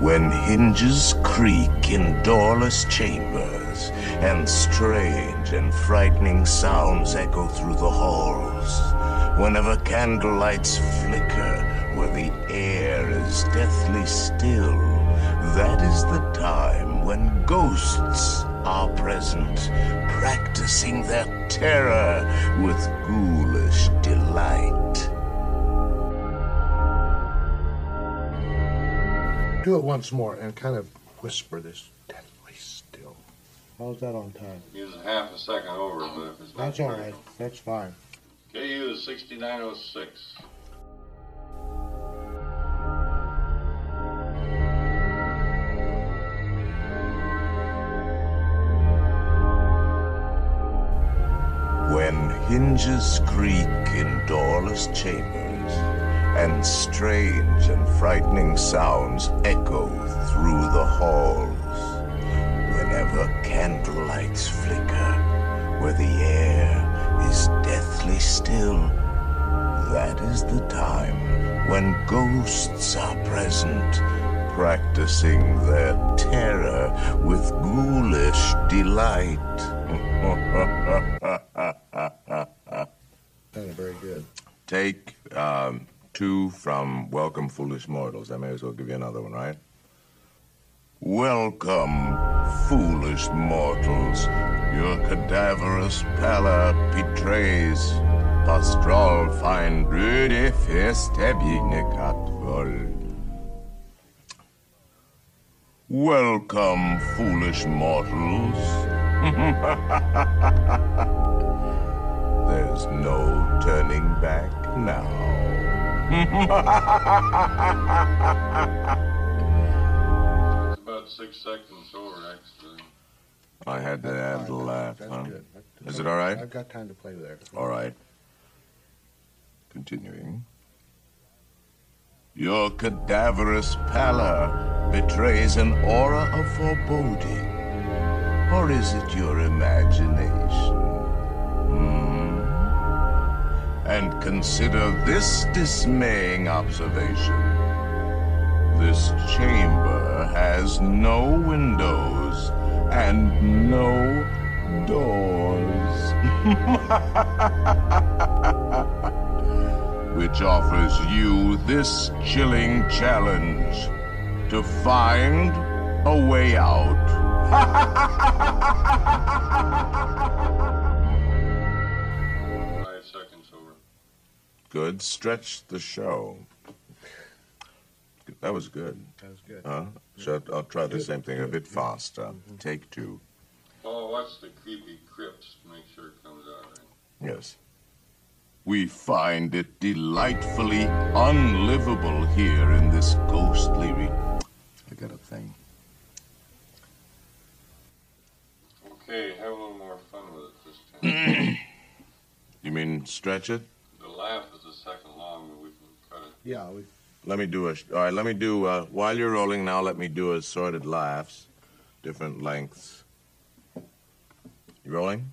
When hinges creak in doorless chambers, and strange and frightening sounds echo through the halls, whenever candlelights flicker where the air is deathly still, that is the time when ghosts are present, practicing their terror with ghoulish delight. Do it once more and kind of whisper this deadly still. How's that on time? Use half a second over, but if it's not That's all right. That's fine. KU is 6906. When hinges creak in doorless chambers, and strange and frightening sounds echo through the halls, whenever candlelights flicker, where the air is deathly still, that is the time when ghosts are present, practicing their terror with ghoulish delight. Very good. Take um, two from Welcome, Foolish Mortals. I may as well give you another one, right? Welcome, foolish mortals. Your cadaverous pallor betrays. Pastoral find röde festebignekat voll. Welcome, foolish mortals. There's no turning back now. It's about six seconds over, actually. I had to add the laugh, That's huh? good. Is it all right? I've got time to play there. All right. Continuing. Your cadaverous pallor betrays an aura of foreboding. Or is it your imagination? And consider this dismaying observation. This chamber has no windows and no doors. Which offers you this chilling challenge to find a way out. Good. Stretch the show. That was good. That was good. Huh? So I'll try the same thing a bit faster. Mm-hmm. Take two. Oh, watch the creepy crypts. Make sure it comes out right. Yes. We find it delightfully unlivable here in this ghostly re- I got a thing. Okay, have a little more fun with it this time. You mean stretch it? Yeah, we Let me do a. All right, let me do. Uh, while you're rolling now, let me do assorted laughs, different lengths. You rolling?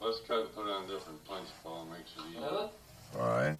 Let's cut and put it on different points, Paul. Makes it easy. All right.